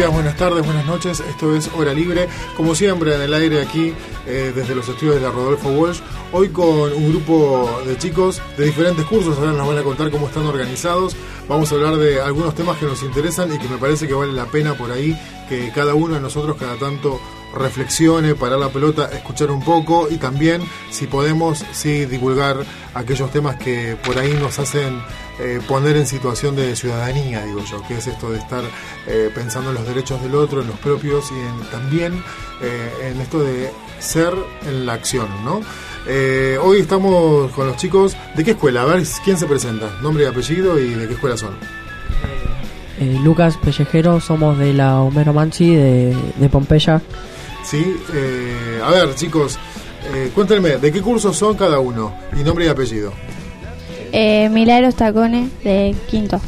Días, buenas tardes, buenas noches. Esto es Hora Libre, como siempre en el aire aquí eh, desde los estudios de la Rodolfo Walsh. Hoy con un grupo de chicos de diferentes cursos, ahora nos van a contar cómo están organizados. Vamos a hablar de algunos temas que nos interesan y que me parece que vale la pena por ahí que cada uno de nosotros cada tanto reflexione, parar la pelota, escuchar un poco y también, si podemos, sí divulgar aquellos temas que por ahí nos hacen eh, poner en situación de ciudadanía, digo yo, que es esto de estar eh, pensando en los derechos del otro, en los propios y en, también eh, en esto de ser en la acción, ¿no? hoy estamos con los chicos, ¿de qué escuela? A ver, ¿quién se presenta? Nombre y apellido y de qué escuela son. Lucas Pellejero, somos de la Homero Manchi de, de Pompeya. Sí, a ver chicos, cuéntenme, ¿de qué cursos son cada uno? Y nombre y apellido. Eh, Milagros Tacones de quinto.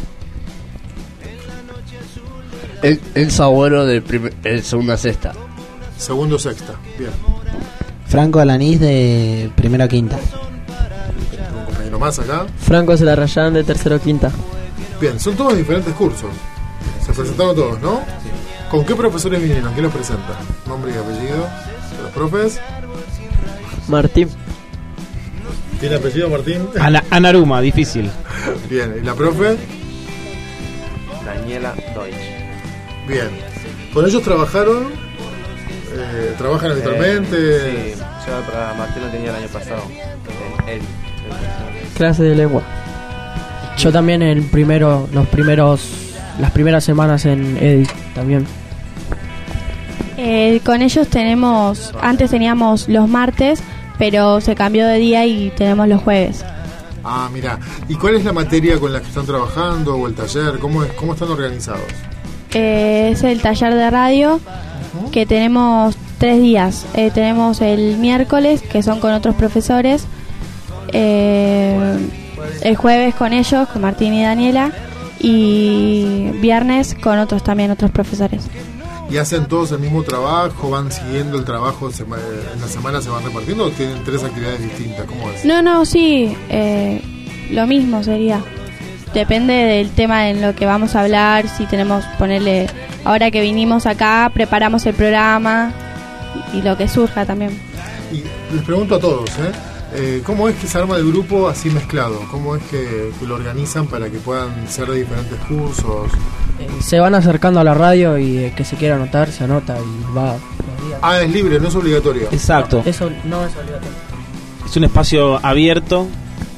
El, el sabuero de el segunda sexta. Segundo sexta, bien. Franco Alanís de primero quinta. ¿Un compañero más acá? Franco Celarrayán de tercero quinta. Bien, son todos diferentes cursos. Se presentaron todos, ¿no? ¿Con qué profesores vinieron? ¿Quién los presenta? Nombre y apellido de los profes. Martín. ¿Tiene apellido Martín? Anaruma, difícil. Bien, ¿y la profe? Daniela Deutsch. Bien. ¿Con ellos trabajaron? Eh, ¿Trabajan eh, habitualmente? sí, yo para Martín lo tenía el año pasado. En él. Clase de lengua. Yo también el primero, los primeros, las primeras semanas en EDI también. Eh, con ellos tenemos, antes teníamos los martes pero se cambió de día y tenemos los jueves. Ah, mira. ¿Y cuál es la materia con la que están trabajando o el taller? ¿Cómo, es, cómo están organizados? Eh, es el taller de radio que tenemos tres días. Eh, tenemos el miércoles, que son con otros profesores. Eh, el jueves con ellos, con Martín y Daniela. Y viernes con otros también, otros profesores y hacen todos el mismo trabajo, van siguiendo el trabajo, en la semana se van repartiendo o tienen tres actividades distintas? ¿Cómo es? No, no, sí, eh, lo mismo sería. Depende del tema en lo que vamos a hablar, si tenemos, ponerle, ahora que vinimos acá, preparamos el programa y, lo que surja también. Y les pregunto a todos, ¿eh? Eh, ¿Cómo es que se arma el grupo así mezclado? ¿Cómo es que, lo organizan para que puedan ser de diferentes cursos? Eh, se van acercando a la radio y el que se quiera anotar se anota y va. Ah, es libre, no es obligatorio. Exacto. eso no es obligatorio. Es un espacio abierto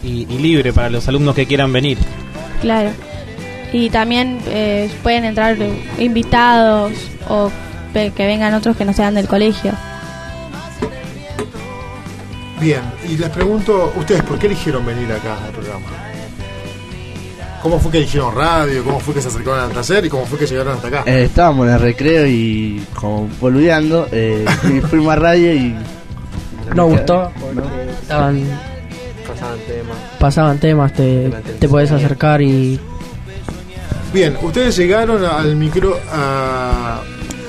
y, libre para los alumnos que quieran venir. Claro. Y también eh, pueden entrar invitados o que vengan otros que no sean del colegio. Bien, y les pregunto, ustedes, ¿por qué eligieron venir acá al programa? ¿Cómo fue que eligieron radio? ¿Cómo fue que se acercaron al taller? ¿Y cómo fue que llegaron hasta acá? Eh, estábamos en el recreo y como boludeando, eh, fuimos a radio y... Nos gustó, estaban... Pasaban temas. Pasaban temas, te, te podés acercar y... Bien, ustedes llegaron al micro,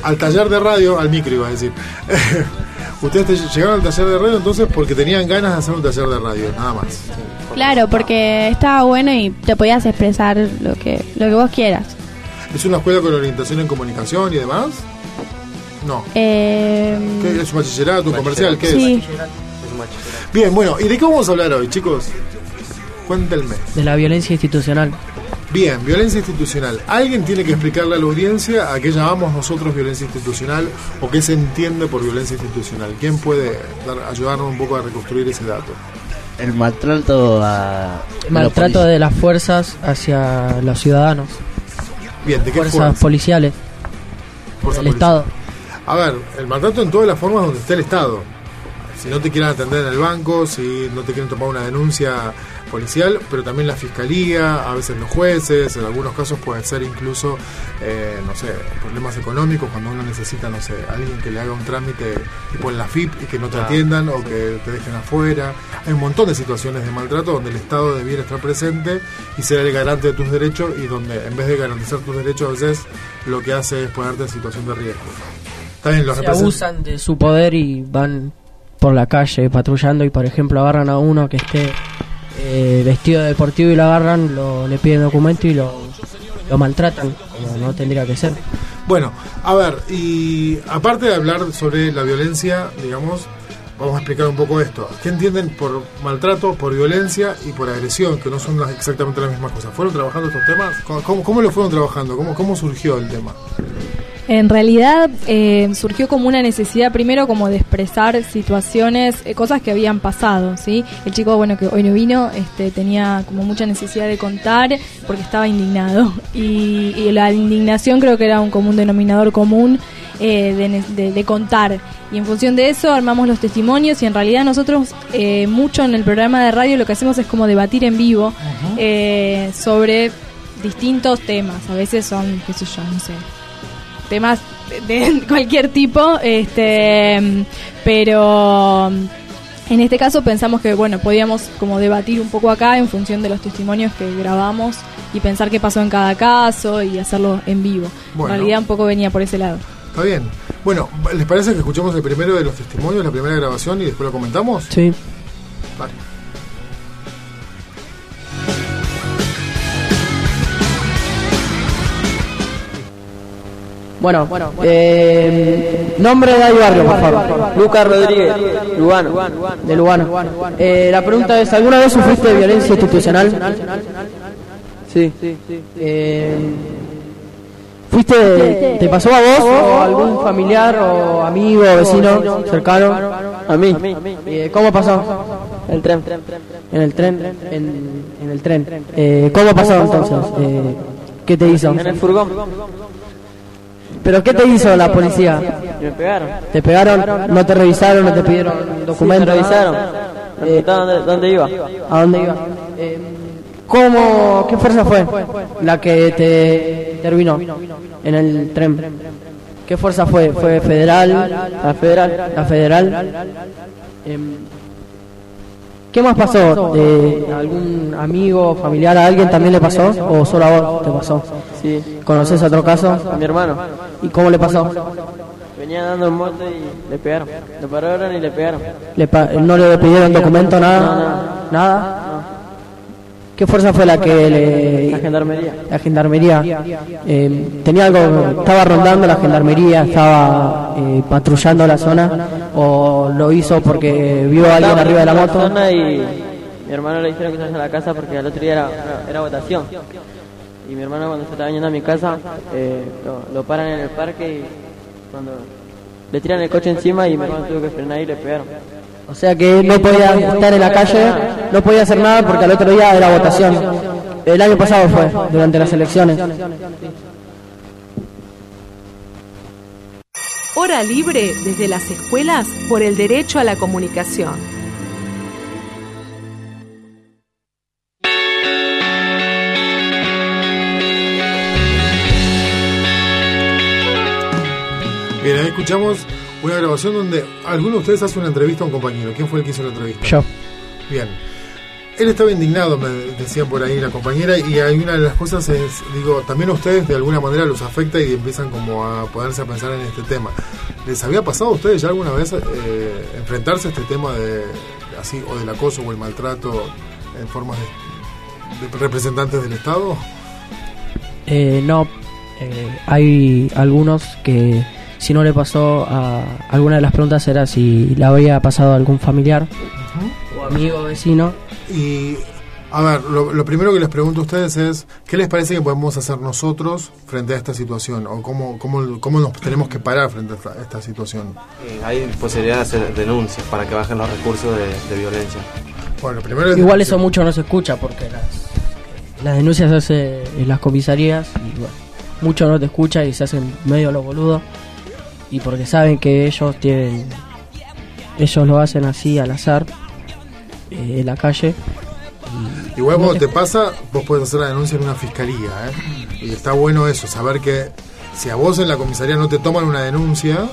al taller de radio, al micro iba a decir. Ustedes llegaron al taller de radio entonces porque tenían ganas de hacer un taller de radio, nada más. Claro, porque estaba bueno y te podías expresar lo que, lo que vos quieras. ¿Es una escuela con orientación en comunicación y demás? No. Eh, ¿Qué es un bachillerato, un comercial? ¿Qué sí. es? Bien, bueno, ¿y de qué vamos a hablar hoy, chicos? Cuéntenme. De la violencia institucional. Bien, violencia institucional. ¿Alguien tiene que explicarle a la audiencia a qué llamamos nosotros violencia institucional o qué se entiende por violencia institucional? ¿Quién puede ayudarnos un poco a reconstruir ese dato? El maltrato a... maltrato de las fuerzas hacia los ciudadanos. Bien, ¿de qué fuerzas policiales? el Estado. A ver, el maltrato en todas las formas donde esté el Estado. Si no te quieren atender en el banco, si no te quieren tomar una denuncia policial, pero también la fiscalía, a veces los jueces, en algunos casos puede ser incluso, eh, no sé, problemas económicos cuando uno necesita, no sé, alguien que le haga un trámite tipo en la FIP y que no te atiendan o que te dejen afuera. Hay un montón de situaciones de maltrato donde el Estado debiera estar presente y ser el garante de tus derechos y donde en vez de garantizar tus derechos a veces lo que hace es ponerte en situación de riesgo. También los Se abusan de su poder y van por la calle patrullando y por ejemplo agarran a uno que esté eh, vestido deportivo y lo agarran, lo, le piden documento y lo, lo maltratan, como no tendría que ser. Bueno, a ver, y aparte de hablar sobre la violencia, digamos, vamos a explicar un poco esto. ¿Qué entienden por maltrato, por violencia y por agresión, que no son exactamente las mismas cosas? ¿Fueron trabajando estos temas? ¿Cómo, cómo lo fueron trabajando? ¿Cómo, cómo surgió el tema? En realidad eh, surgió como una necesidad primero como de expresar situaciones, eh, cosas que habían pasado, ¿sí? El chico, bueno, que hoy no vino, este, tenía como mucha necesidad de contar porque estaba indignado. Y, la indignación creo que era un común denominador común eh, de, contar. Y en función de eso armamos los testimonios y en realidad nosotros mucho en el programa de radio lo que hacemos es como debatir en vivo sobre distintos temas. A veces son, qué sé yo, no sé temas de cualquier tipo, este, pero en este caso pensamos que bueno podíamos como debatir un poco acá en función de los testimonios que grabamos y pensar qué pasó en cada caso y hacerlo en vivo. En realidad un poco venía por ese lado. Está bien. Bueno, ¿les parece que escuchemos el primero de los testimonios, la primera grabación y después lo comentamos? Sí. Vale. Bueno, bueno, eh, nombre de barrio, por favor. Lucas Rodríguez, Lugano. De Lugano. Eh, la pregunta es, ¿alguna vez sufriste violencia institucional? Sí. Eh, ¿Fuiste, te pasó a vos o a algún familiar o amigo, vecino cercano? A mí. Eh, ¿Cómo pasó? El tren. En el tren, en, en el tren. Eh, ¿Cómo pasó entonces? Eh, ¿Qué te hizo? En el furgón. ¿Pero qué te hizo la policía? Me pegaron. ¿Te pegaron? ¿No te revisaron? ¿No te pidieron documentos? Sí, revisaron. Eh, dónde, dónde, iba. ¿A dónde iba? Eh, ¿Cómo, qué fuerza fue la que te terminó en el tren? ¿Qué fuerza fue? ¿Fue federal? La federal. La federal. Eh, ¿Qué más pasó? ¿De algún amigo, familiar, a alguien también le pasó? ¿O solo a vos te pasó? Sí. ¿Conoces otro caso? A mi hermano. ¿Y cómo le pasó? Venía dando un monte y le pegaron. Le pararon y le pegaron. ¿No le pidieron documento, nada? ¿Nada? ¿Qué fuerza fue la que le... La gendarmería. La gendarmería. Eh, ¿Tenía algo, estaba rondando la gendarmería, estaba eh, patrullando la zona o lo hizo porque vio a alguien arriba de la moto? y mi hermano le dijeron que se a la casa porque al otro día era, era votación. Y mi hermano cuando se estaba yendo a mi casa eh, lo, paran en el parque y cuando le tiran el coche encima y mi hermano tuvo que frenar y le pegaron. O sea que no podía estar en la calle, no podía hacer nada porque al otro día era votación. El año pasado fue, durante las elecciones. Hora libre desde las escuelas por el derecho a la comunicación. Bien, ahí escuchamos una grabación donde alguno de ustedes hace una entrevista a un compañero. ¿Quién fue el que hizo la entrevista? Yo. Bien. Él estaba indignado, me decían por ahí la compañera, y hay una de las cosas es, digo, también a ustedes de alguna manera los afecta y empiezan como a ponerse a pensar en este tema. ¿Les había pasado a ustedes ya alguna vez eh, enfrentarse a este tema de así o del acoso o el maltrato en formas de, representantes del Estado? Eh, no, eh, hay algunos que si no le pasó a alguna de las preguntas era si le había pasado a algún familiar o amigo vecino. Y a ver, lo, primero que les pregunto a ustedes es, ¿qué les parece que podemos hacer nosotros frente a esta situación? ¿O cómo, cómo, cómo nos tenemos que parar frente a esta, situación? Eh, hay posibilidad de hacer denuncias para que bajen los recursos de, violencia. Bueno, primero Igual eso mucho no se escucha porque las, las denuncias se hacen en las comisarías y bueno, mucho no te escucha y se hacen medio los boludos y porque saben que ellos tienen ellos lo hacen así al azar eh, en la calle Igual cuando te pasa, vos podés hacer la denuncia en una fiscalía, ¿eh? Y está bueno eso, saber que si a vos en la comisaría no te toman una denuncia,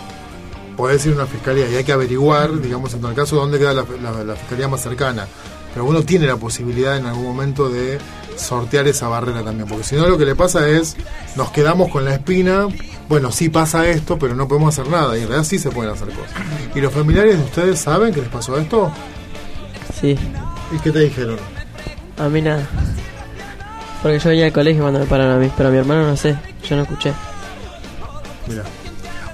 podés ir a una fiscalía y hay que averiguar, digamos, en tal caso, dónde queda la, la fiscalía más cercana. Pero uno tiene la posibilidad en algún momento de sortear esa barrera también, porque si no lo que le pasa es, nos quedamos con la espina, bueno, sí pasa esto, pero no podemos hacer nada, y en realidad sí se pueden hacer cosas. ¿Y los familiares de ustedes saben que les pasó esto? Sí. ¿Y qué te dijeron? A mí nada. Porque yo venía al colegio cuando me pararon a mí, pero a mi hermano no sé, yo no escuché. Mira.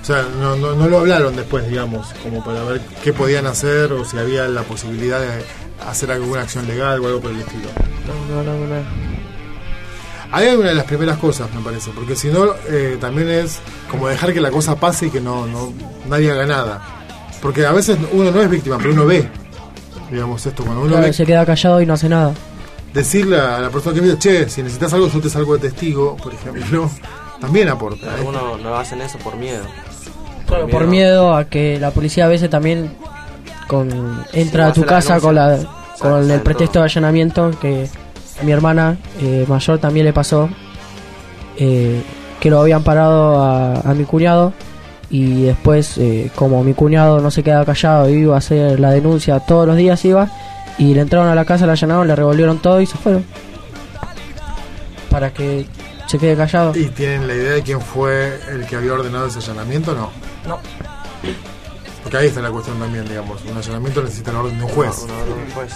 O sea, no, no, no lo hablaron después, digamos, como para ver qué podían hacer o si había la posibilidad de hacer alguna acción legal o algo por el estilo. No, no, no, no. Ahí hay una de las primeras cosas, me parece, porque si no, eh, también es como dejar que la cosa pase y que no, no nadie haga nada. Porque a veces uno no es víctima, pero uno ve, digamos, esto. Cuando uno ve, se queda callado y no hace nada. Decirle a la persona que mira, che, si necesitas algo, yo te salgo de testigo, por ejemplo, también aporta. Algunos no hacen eso por miedo. por miedo a que la policía a veces también con entra a tu casa con la con el pretexto de allanamiento que a mi hermana eh, mayor también le pasó eh, que lo habían parado a, mi cuñado y después eh, como mi cuñado no se quedaba callado iba a hacer la denuncia todos los días iba y le entraron a la casa, le allanaron, le revolvieron todo y se fueron para que se quede callado. ¿Y tienen la idea de quién fue el que había ordenado ese allanamiento o no? No. Porque ahí está la cuestión también, digamos. Un allanamiento necesita la orden de un juez. Juez.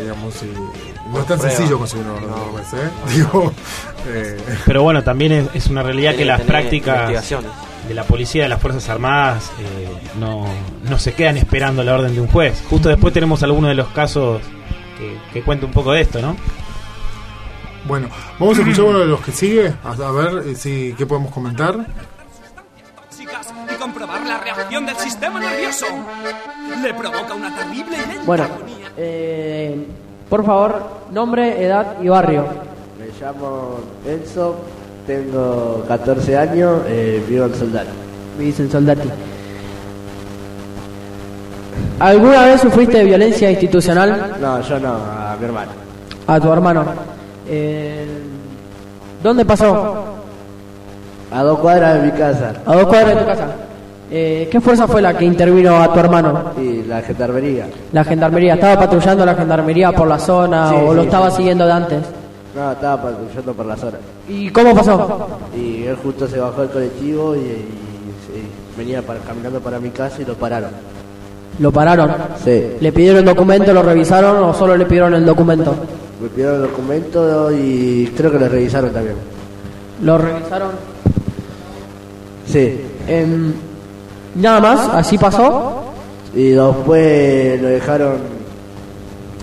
Digamos, y no es tan sencillo conseguir una orden de un juez, ¿eh? Digo, eh. Pero bueno, también es, una realidad que las prácticas de la policía, de las Fuerzas Armadas, eh, no, no se quedan esperando la orden de un juez. Justo después tenemos algunos de los casos que, que cuenta un poco de esto, ¿no? Bueno, vamos a escuchar uno de los que sigue, a, ver eh, si qué podemos comentar y comprobar la reacción del sistema nervioso. Le provoca una terrible y Bueno, eh, por favor, nombre, edad y barrio. Me llamo Enzo, tengo 14 años, eh, vivo en Soldati. Vivís en Soldati. ¿Alguna vez sufriste violencia institucional? No, yo no, a mi hermano. A tu hermano. Eh, ¿Dónde pasó? A dos cuadras de mi casa. A dos cuadras de tu casa. Eh, ¿Qué fuerza fue la que intervino a tu hermano? Sí, la gendarmería. La gendarmería. ¿Estaba patrullando la gendarmería por la zona o lo estaba siguiendo de antes? No, estaba patrullando por la zona. ¿Y cómo pasó? Y él justo se bajó del colectivo y, venía para, caminando para mi casa y lo pararon. ¿Lo pararon? Sí. ¿Le pidieron documento, lo revisaron o solo le pidieron el documento? Me pidieron el documento y creo que lo revisaron también. ¿Lo revisaron? Sí. Em, nada más, así pasó. Y después lo dejaron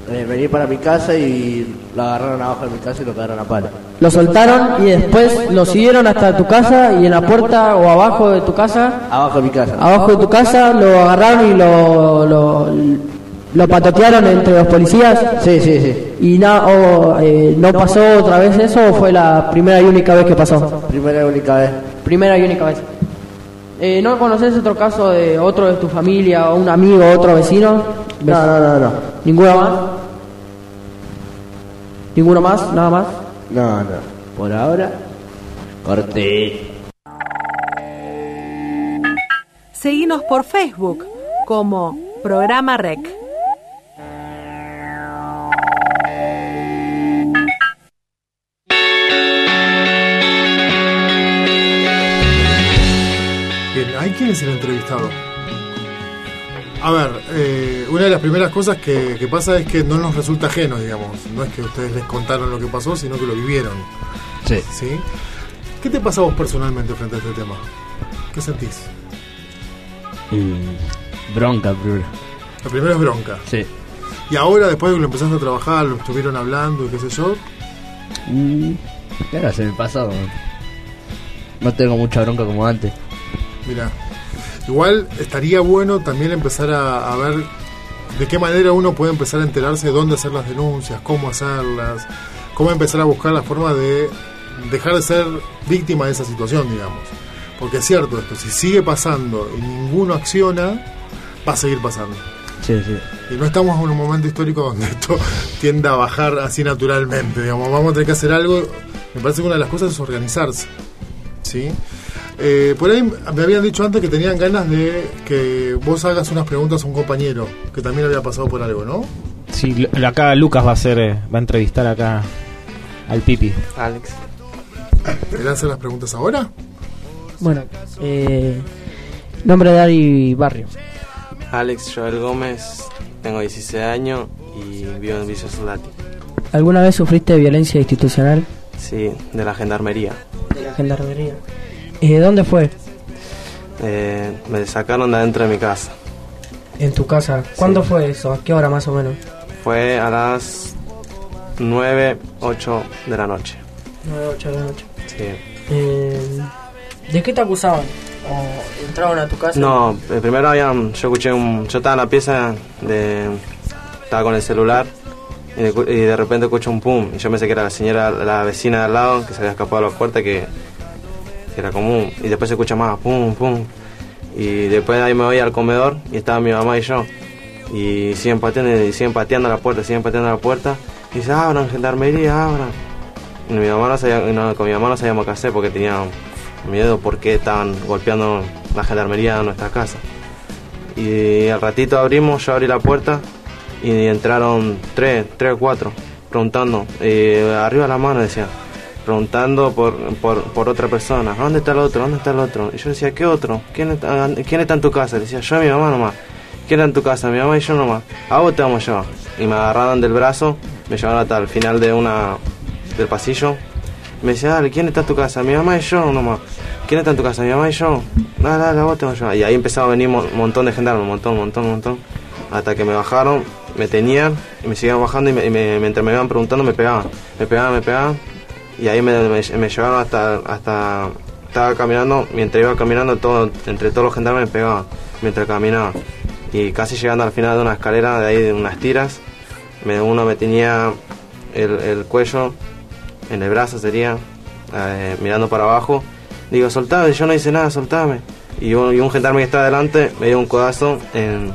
eh, venir para mi casa y lo agarraron abajo de mi casa y lo quedaron a palo. Lo soltaron y después lo siguieron hasta tu casa y en la puerta o abajo de tu casa. Abajo de mi casa. Abajo de tu casa lo agarraron y lo, lo, lo patotearon entre los policías. Sí, sí, sí. ¿Y no, eh, no pasó otra vez eso o fue la primera y única vez que pasó? Primera y única vez. Primera y única vez. Eh, ¿No conoces otro caso de otro de tu familia, o un amigo, otro vecino? No, no, no, no. ¿Ninguno más? ¿Ninguno más? ¿Nada más? No, no. Por ahora, corté. Seguimos por Facebook como Programa Rec. ¿Quién es el entrevistado? A ver, eh, una de las primeras cosas que, pasa es que no nos resulta ajeno, digamos. No es que ustedes les contaron lo que pasó, sino que lo vivieron. Sí. ¿Sí? ¿Qué te pasa vos personalmente frente a este tema? ¿Qué sentís? Mm, bronca primero. Lo primero es bronca. Sí. Y ahora, después de que lo empezaste a trabajar, lo estuvieron hablando y qué sé yo. Mm, ahora se me pasó. No tengo mucha bronca como antes. Mira, igual estaría bueno también empezar a, ver de qué manera uno puede empezar a enterarse de dónde hacer las denuncias, cómo hacerlas, cómo empezar a buscar la forma de dejar de ser víctima de esa situación, digamos. Porque es cierto esto, si sigue pasando y ninguno acciona, va a seguir pasando. Sí, sí. Y no estamos en un momento histórico donde esto tienda a bajar así naturalmente. Digamos, vamos a tener que hacer algo. Me parece que una de las cosas es organizarse. ¿Sí? Eh, por ahí me habían dicho antes que tenían ganas de que vos hagas unas preguntas a un compañero que también había pasado por algo, ¿no? Sí, acá Lucas va a hacer, eh, va a entrevistar acá al Pipi. Alex. ¿Querés hacer las preguntas ahora? Bueno, eh, nombre de Ari Barrio. Alex Joel Gómez, tengo 16 años y vivo en Villa Soldati. ¿Alguna vez sufriste violencia institucional? Sí, de la gendarmería. De la gendarmería. ¿Y de dónde fue? Eh, me sacaron de adentro de mi casa. ¿En tu casa? ¿Cuándo fue eso? ¿A qué hora más o menos? Fue a las 9, 8 de la noche. 9, 8 de la noche. Sí. Eh, ¿De qué te acusaban? ¿O entraban a tu casa? No, eh, primero habían, yo escuché un... Yo estaba en la pieza de... Estaba con el celular y de, y de repente escucho un pum. Y yo pensé que era la señora, la vecina de al lado que se había escapado a la puerta que, que era común. Y después se escucha más, pum, pum. Y después ahí me voy al comedor y estaba mi mamá y yo. Y siguen pateando, y pateando la puerta, siguen pateando la puerta. Y dice, abran, gendarmería, abran. Y mi mamá no sabía, no, con mi mamá no sabíamos qué hacer porque tenía miedo porque estaban golpeando la gendarmería de nuestra casa. Y al ratito abrimos, yo abrí la puerta y entraron tres, tres o cuatro, preguntando, eh, arriba la mano decía, preguntando por, por, por, otra persona, ¿dónde está el otro? ¿Dónde está el otro? Y yo decía, ¿qué otro? ¿Quién está, ¿quién está en tu casa? Le decía, yo y mi mamá nomás. ¿Quién está en tu casa? Mi mamá y yo nomás. A vos te vamos a llevar. Y me agarraron del brazo, me llevaron hasta el final de una del pasillo. Me decía, dale, ¿quién está en tu casa? Mi mamá y yo nomás. ¿Quién está en tu casa? Mi mamá y yo. Dale, dale, a vos te vamos a llevar. Y ahí empezaba a venir un montón de gendarmes, un montón, un montón, un montón. Hasta que me bajaron, me tenían y me seguían bajando y, me, y me, mientras me iban preguntando me pegaban. Me pegaban, me pegaban y ahí me, me, me, llevaron hasta hasta estaba caminando mientras iba caminando todo entre todos los gendarmes me pegaban mientras caminaba. Y casi llegando al final de una escalera de ahí de unas tiras me, uno me tenía el, el, cuello en el brazo sería eh, mirando para abajo. Digo soltame yo no hice nada soltame. Y un, y un gendarme que estaba delante me dio un codazo en,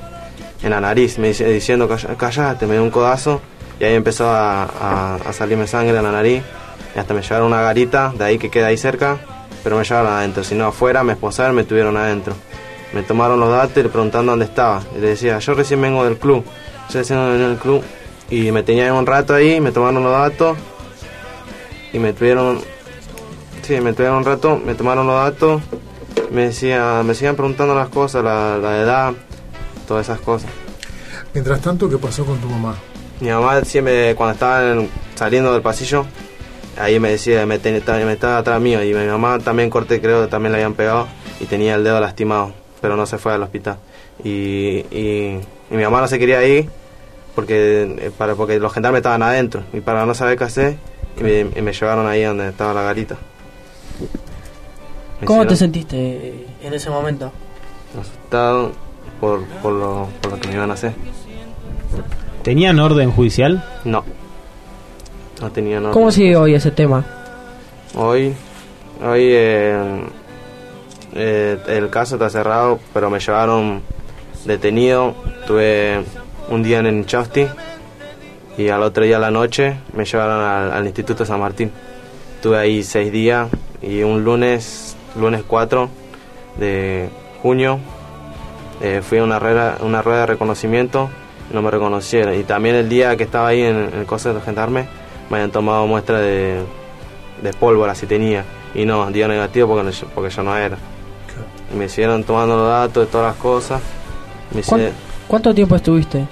en la nariz me dice, diciendo callate me dio un codazo y ahí empezó a, a, a salirme sangre en la nariz y hasta me llevaron una garita de ahí que queda ahí cerca, pero me llevaron adentro, si no afuera me esposaron me tuvieron adentro. Me tomaron los datos y le preguntaron dónde estaba. Y le decía, yo recién vengo del club, yo recién vengo del club. Y me tenían un rato ahí, me tomaron los datos y me tuvieron, sí, me tuvieron un rato, me tomaron los datos, me decía, me siguen preguntando las cosas, la, la edad, todas esas cosas. Mientras tanto, ¿qué pasó con tu mamá? Mi mamá siempre, cuando estaba saliendo del pasillo, ahí me decía, me, ten, me estaba atrás mío y mi mamá también corte creo que también le habían pegado y tenía el dedo lastimado, pero no se fue al hospital. Y, y, y mi mamá no se quería ir porque, para, porque los gendarmes estaban adentro y para no saber qué hacer y me, y me llevaron ahí donde estaba la garita. Me ¿Cómo hicieron? te sentiste en ese momento? Asustado por, por, lo, por lo que me iban a hacer. ¿Tenían orden judicial? No. No tenía nada. ¿Cómo sigue hoy ese tema? Hoy, hoy eh, eh, el caso está cerrado, pero me llevaron detenido. Tuve un día en Chasti y al otro día a la noche me llevaron al, al, Instituto San Martín. Estuve ahí seis días y un lunes, lunes 4 de junio, eh, fui a una rueda, una rueda de reconocimiento no me reconocieron. Y también el día que estaba ahí en, en el coso de gendarme me habían tomado muestra de, de pólvora si tenía. Y no, dio negativo porque, no, porque yo no era. Me siguieron tomando los datos de todas las cosas. Me ¿Cuánto, ¿Cuánto tiempo estuviste?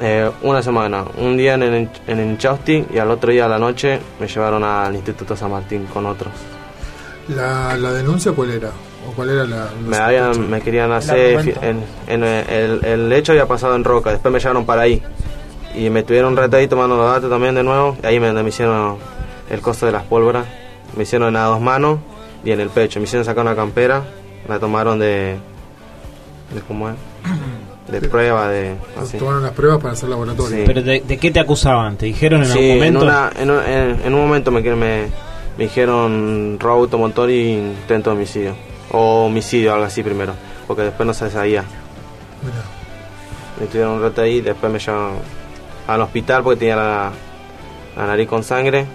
Eh, una semana. Un día en el, en el Chausti y al otro día a la noche me llevaron al Instituto San Martín con otros. ¿La, la denuncia cuál era? ¿O cuál era la, me, habían, me querían hacer. En, en, el, el hecho había pasado en Roca, después me llevaron para ahí y me tuvieron un rato ahí tomando los datos también de nuevo. Y ahí me, me hicieron el costo de las pólvoras. Me hicieron a dos manos y en el pecho. Me hicieron sacar una campera. La tomaron de. de ¿Cómo es? De prueba, de. Así. Tomaron las pruebas para hacer laboratorio. Sí. ¿Pero de, de, qué te acusaban? ¿Te dijeron en sí, algún momento? En, una, en, un, en, un momento me, me, me dijeron robo automotor y intento de homicidio. O homicidio, algo así primero. Porque después no se sabía. me tuvieron un rato ahí, después me llevaron al hospital porque tenía la, nariz con sangre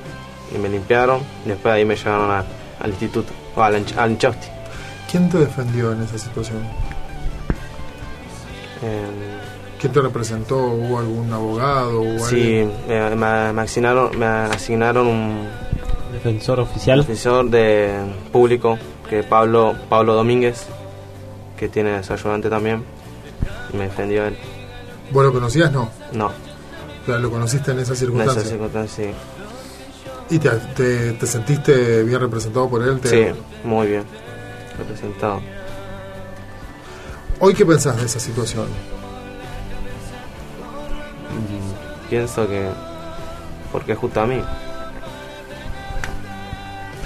y me limpiaron. Después ahí me llevaron al instituto, o al, al ¿Quién te defendió en esa situación? ¿Quién te representó? ¿Hubo algún abogado? sí, me, me, asignaron, me asignaron un defensor oficial. Defensor de público, que Pablo, Pablo Domínguez, que tiene su ayudante también. me defendió él. ¿Vos lo conocías? No. No. ¿Lo conociste en esa circunstancia? En esa circunstancia, sí. ¿Y te, te, sentiste bien representado por él? Sí, muy bien representado. ¿Hoy qué pensás de esa situación? Mm, pienso que... porque es justo a mí.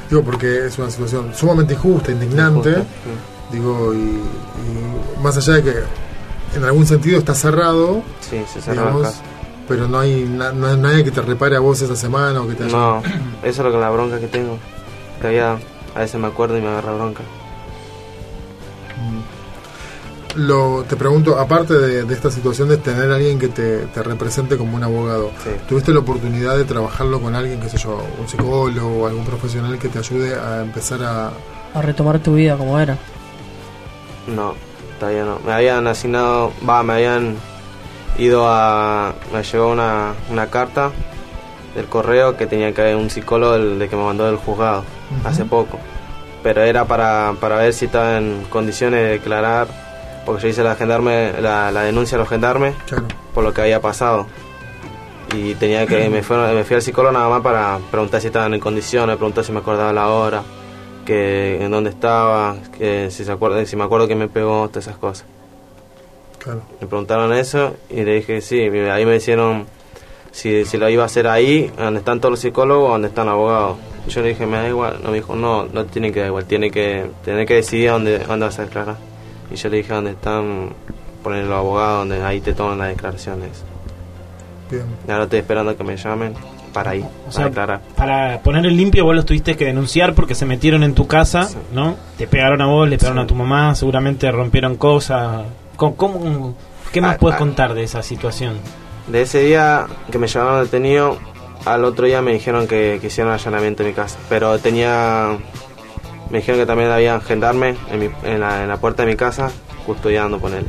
Digo, porque es una situación sumamente injusta, indignante. Digo, y, más allá de que en algún sentido está cerrado. Sí, se cerró pero no hay, no hay nadie que te repare a vos esa semana o que te No, eso es lo que la bronca que tengo. Que a veces me acuerdo y me agarra bronca. Mm. Lo, te pregunto, aparte de, esta situación de tener a alguien que te, represente como un abogado, ¿tuviste la oportunidad de trabajarlo con alguien, qué sé yo, un psicólogo o algún profesional que te ayude a empezar a... A retomar tu vida como era? No, todavía no. Me habían asignado, va, me habían ido a... Me llegó una, una carta del correo que tenía que haber un psicólogo de que me mandó del juzgado hace poco. Pero era para, para ver si estaba en condiciones de declarar, porque yo hice la, gendarme, la, la denuncia a los gendarmes por lo que había pasado. Y tenía que, me, fui, me fui al psicólogo nada más para preguntar si estaban en condiciones, preguntar si me acordaba la hora, que en dónde estaba, que si, se acuerda, si me acuerdo que me pegó, todas esas cosas. Me preguntaron eso y le dije sí, ahí me dijeron si, si lo iba a hacer ahí, donde están todos los psicólogos o donde están los abogados. Yo le dije, me da igual. No, me dijo, no, no tiene que dar igual, tiene que, tiene que decidir dónde, dónde vas a declarar. Y yo le dije, dónde están, poner los abogados, donde ahí te toman las declaraciones. Bien. Y ahora estoy esperando que me llamen para ir a declarar. Para poner el limpio, vos los tuviste que denunciar porque se metieron en tu casa, ¿no? Te pegaron a vos, le pegaron a tu mamá, seguramente rompieron cosas, ¿Cómo, ¿Qué más ah, puedes ah. contar de esa situación? De ese día que me llevaron detenido, al otro día me dijeron que, que hicieron allanamiento en mi casa. Pero tenía. Me dijeron que también había gendarme en, la, puerta de mi casa, custodiando con él.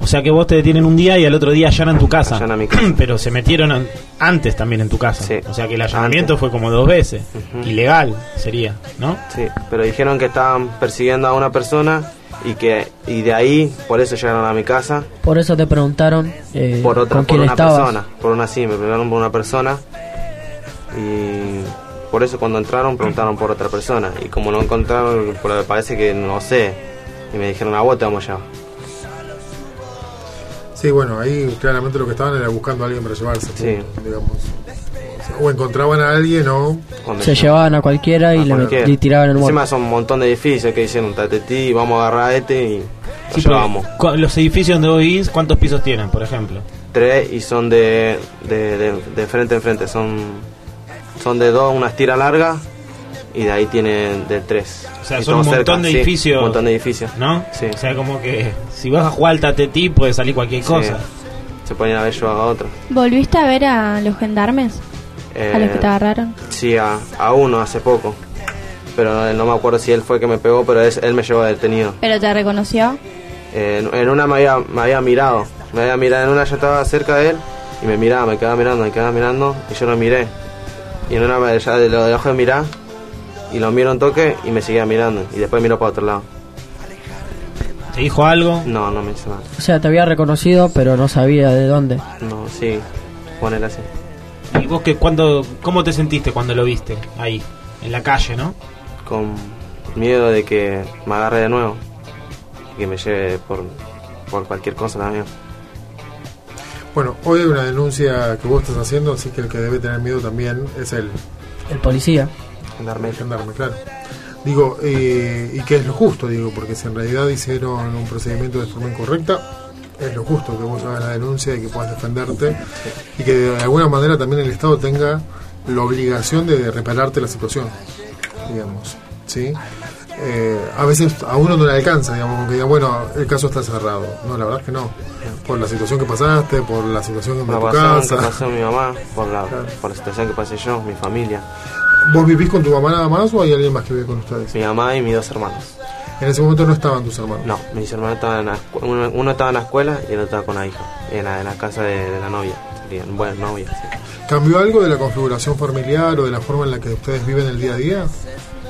O sea que vos te detienen un día y al otro día allanan tu mi casa. Pero se metieron antes también en tu casa. O sea que el allanamiento fue como dos veces. Ilegal sería, ¿no? Sí, pero dijeron que estaban persiguiendo a una persona y que y de ahí por eso llegaron a mi casa. Por eso te preguntaron eh, por otra ¿con por una persona por una sí me preguntaron por una persona y por eso cuando entraron preguntaron por otra persona y como no encontraron parece que no sé y me dijeron a vos te vamos ya sí bueno ahí claramente lo que estaban era buscando a alguien para llevarse sí. digamos o encontraban a alguien o... Se llevaban a cualquiera y le, tiraban el muerto. Encima son un montón de edificios que dicen, tatetí, vamos a agarrar a este y sí, llevamos. Los edificios donde vos vivís, ¿cuántos pisos tienen, por ejemplo? Tres y son de, de, de, frente en frente, son, son de dos, unas tiras largas y de ahí tienen de tres. O sea, son un montón de edificios. un montón de edificios. ¿No? Sí. O sea, como que si vas a jugar al tatetí puede salir cualquier cosa. Se ponen a ver yo a otro. ¿Volviste a ver a los gendarmes? ¿A los que te agarraron? Sí, a, uno hace poco. Pero no me acuerdo si él fue el que me pegó, pero es, él me llevó detenido. ¿Pero te reconoció? en una me había, me había mirado. Me había mirado, en una yo estaba cerca de él y me miraba, me quedaba mirando, me quedaba mirando y yo lo miré. Y en una ya lo dejé de mirar y lo miro un toque y me seguía mirando. Y después miró para otro lado. ¿Te dijo algo? No, no me hizo nada. O sea, te había reconocido, pero no sabía de dónde. No, sí, poner así. ¿Y vos que cuando, cómo te sentiste cuando lo viste ahí, en la calle, no? Con miedo de que me agarre de nuevo y que me lleve por, por cualquier cosa también. Bueno, hoy hay una denuncia que vos estás haciendo, así que el que debe tener miedo también es el... El policía. Gendarme. Gendarme, claro. Digo, eh, y que es lo justo, digo, porque si en realidad hicieron un procedimiento de forma incorrecta, es lo justo que vos hagas la denuncia y que puedas defenderte y que de alguna manera también el Estado tenga la obligación de repararte la situación, digamos. ¿sí? eh, a veces a uno no le alcanza, digamos, que diga, bueno, el caso está cerrado. No, la verdad es que no. Por la situación que pasaste, por la situación en tu casa. que pasó mi mamá, por la, por la situación que pasé yo, mi familia. ¿Vos vivís con tu mamá nada más o hay alguien más que vive con ustedes? Mi mamá y mis dos hermanos. En ese momento no estaban tus hermanos. No, mis hermanos estaban en la uno, uno, estaba en la escuela y el otro estaba con la hija, en la, en la casa de, la novia, bueno, novia. ¿Cambió algo de la configuración familiar o de la forma en la que ustedes viven el día a día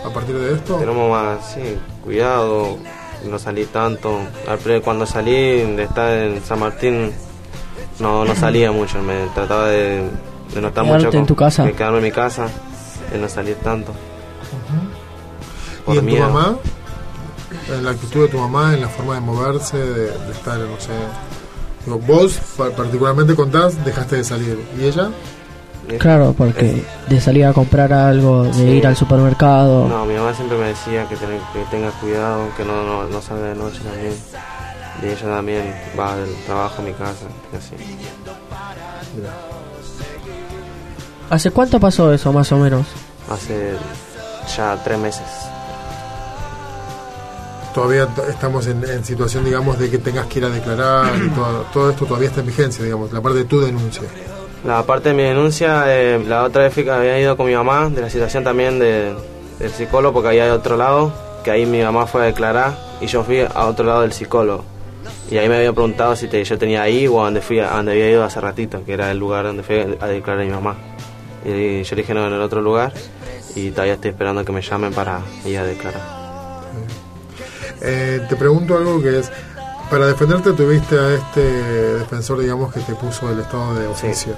a partir de esto? Tenemos más, sí, cuidado, no salí tanto. Cuando salí de estar en San Martín, no, no salía mucho, me trataba de, de no estar mucho en tu casa? de quedarme en mi casa, de no salir tanto. ¿Y en tu mamá? En la actitud de tu mamá, en la forma de moverse, de, estar, no sé. vos particularmente contás, dejaste de salir. ¿Y ella? Claro, porque de salir a comprar algo, de ir al supermercado. No, mi mamá siempre me decía que, que tenga cuidado, que no, no, salga de noche también. Y ella también va del trabajo a mi casa, y así. ¿Hace cuánto pasó eso, más o menos? Hace ya tres meses todavía estamos en, situación, digamos, de que tengas que ir a declarar y todo, esto todavía está en vigencia, digamos, la parte de tu denuncia. La parte de mi denuncia, eh, la otra vez que había ido con mi mamá, de la situación también de, del psicólogo, porque había de otro lado, que ahí mi mamá fue a declarar y yo fui a otro lado del psicólogo. Y ahí me había preguntado si yo tenía ahí o donde, fui, a donde había ido hace ratito, que era el lugar donde fui a declarar a mi mamá. Y yo dije no, en el otro lugar y todavía estoy esperando que me llamen para ir a declarar. Eh, te pregunto algo que es, para defenderte tuviste a este defensor, digamos, que te puso el estado de oficio.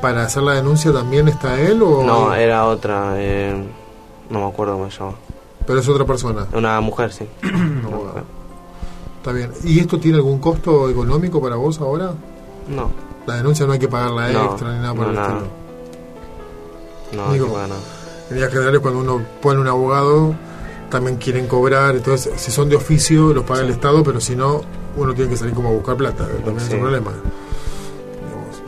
¿Para hacer la denuncia también está él o...? No, era otra, eh, no me acuerdo cómo se llama. ¿Pero es otra persona? Una mujer, sí. Está bien. ¿Y esto tiene algún costo económico para vos ahora? No. La denuncia no hay que pagarla extra ni nada por el estilo. No, no hay que pagar nada. En líneas generales, cuando uno pone un abogado, también quieren cobrar, entonces si son de oficio los paga el Estado, pero si no, uno tiene que salir como a buscar plata, también es un problema.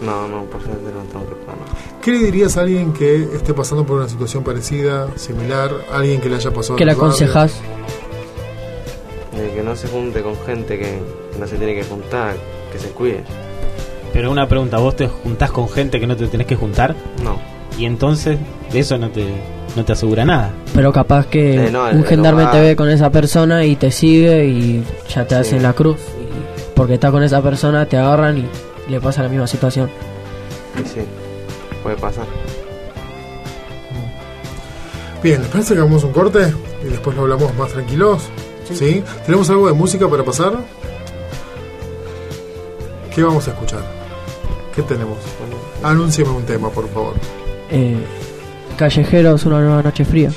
No, no, por suerte no tengo que pagar. ¿Qué le dirías a alguien que esté pasando por una situación parecida, similar, alguien que le haya pasado? ¿Qué le aconsejas? que no se junte con gente que, no se tiene que juntar, que se cuide. Pero una pregunta, ¿vos te juntás con gente que no te tenés que juntar? No. Y entonces, de eso no te no te asegura nada. Pero capaz que eh, un gendarme te ve con esa persona y te sigue y ya te hacen la cruz. porque está con esa persona, te agarran y le pasa la misma situación. Sí, sí, puede pasar. Bien, ¿les parece que hagamos un corte y después lo hablamos más tranquilos? Sí. ¿Tenemos algo de música para pasar? ¿Qué vamos a escuchar? ¿Qué tenemos? Anúnciame un tema, por favor. Eh, Callejeros, una nueva noche fría.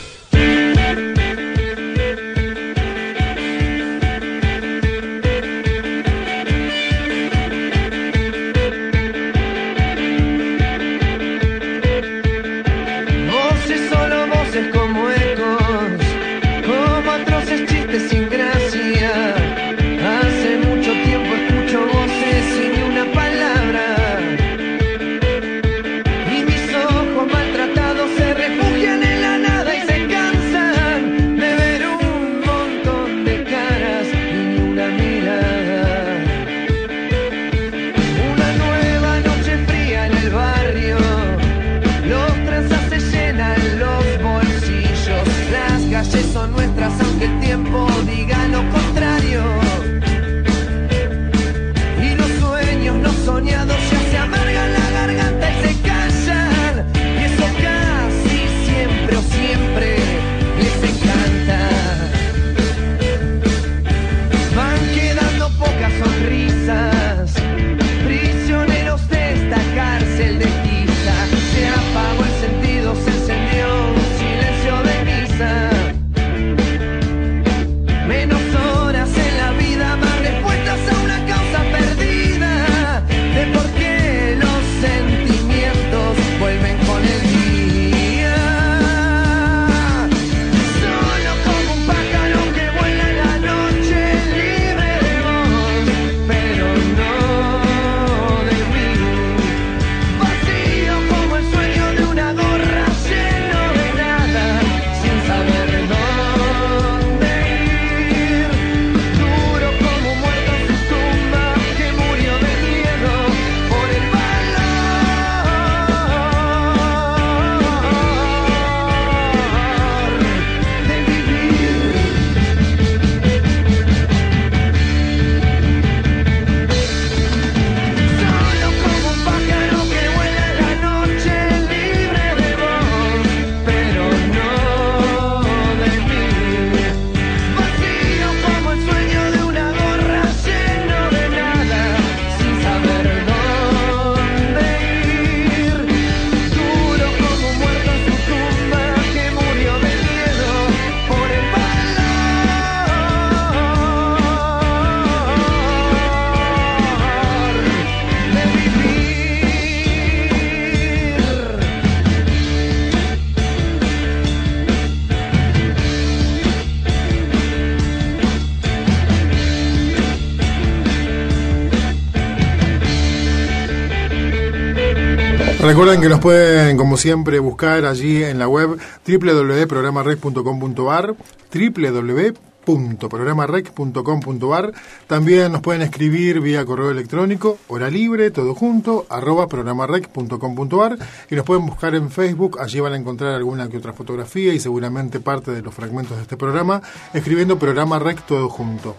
Recuerden que nos pueden, como siempre, buscar allí en la web www.programarec.com.ar www.programarec.com.ar También nos pueden escribir vía correo electrónico, hora libre, todo junto, arroba programarec.com.ar y nos pueden buscar en Facebook, allí van a encontrar alguna que otra fotografía y seguramente parte de los fragmentos de este programa, escribiendo programa rec todo junto.